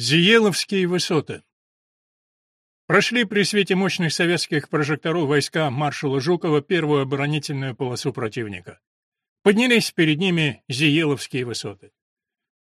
Зиеловские высоты Прошли при свете мощных советских прожекторов войска маршала Жукова первую оборонительную полосу противника. Поднялись перед ними Зиеловские высоты.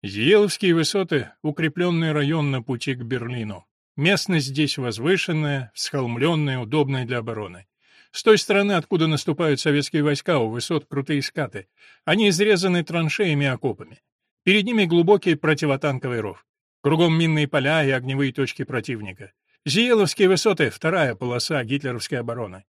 Зиеловские высоты — укрепленный район на пути к Берлину. Местность здесь возвышенная, всхолмленная, удобная для обороны. С той стороны, откуда наступают советские войска, у высот крутые скаты. Они изрезаны траншеями и окопами. Перед ними глубокий противотанковый ров. Кругом минные поля и огневые точки противника. Зиеловские высоты — вторая полоса гитлеровской обороны.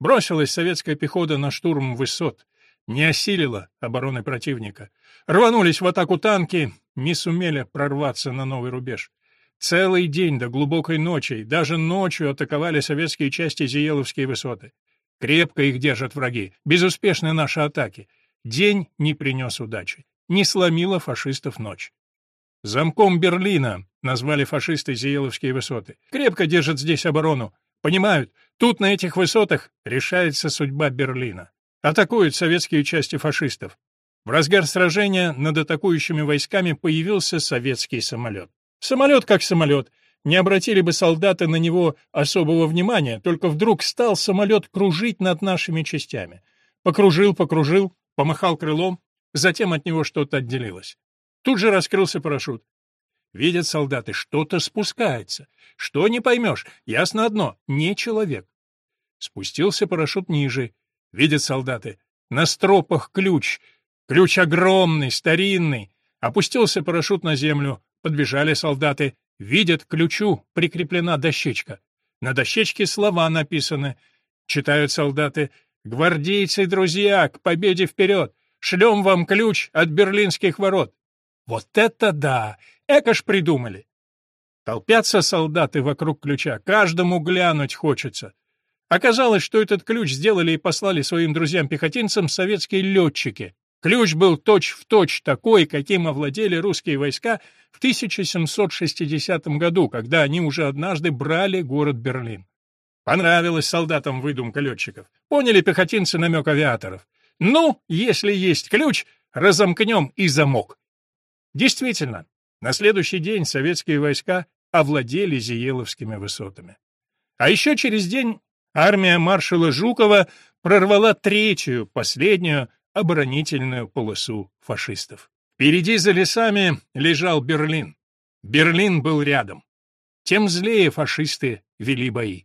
Бросилась советская пехота на штурм высот. Не осилила обороны противника. Рванулись в атаку танки, не сумели прорваться на новый рубеж. Целый день до глубокой ночи, даже ночью атаковали советские части Зиеловские высоты. Крепко их держат враги, безуспешны наши атаки. День не принес удачи, не сломила фашистов ночь. Замком Берлина назвали фашисты Зиеловские высоты. Крепко держат здесь оборону. Понимают, тут на этих высотах решается судьба Берлина. Атакуют советские части фашистов. В разгар сражения над атакующими войсками появился советский самолет. Самолет как самолет. Не обратили бы солдаты на него особого внимания, только вдруг стал самолет кружить над нашими частями. Покружил, покружил, помахал крылом, затем от него что-то отделилось. Тут же раскрылся парашют. Видят солдаты, что-то спускается. Что не поймешь, ясно одно — не человек. Спустился парашют ниже. Видят солдаты. На стропах ключ. Ключ огромный, старинный. Опустился парашют на землю. Подбежали солдаты. Видят, к ключу прикреплена дощечка. На дощечке слова написаны. Читают солдаты. «Гвардейцы, друзья, к победе вперед! Шлем вам ключ от берлинских ворот!» Вот это да! Эко ж придумали! Толпятся солдаты вокруг ключа, каждому глянуть хочется. Оказалось, что этот ключ сделали и послали своим друзьям-пехотинцам советские летчики. Ключ был точь-в-точь точь такой, каким овладели русские войска в 1760 году, когда они уже однажды брали город Берлин. Понравилась солдатам выдумка летчиков. Поняли пехотинцы намек авиаторов. Ну, если есть ключ, разомкнем и замок. Действительно, на следующий день советские войска овладели Зиеловскими высотами. А еще через день армия маршала Жукова прорвала третью, последнюю оборонительную полосу фашистов. Впереди за лесами лежал Берлин. Берлин был рядом. Тем злее фашисты вели бои.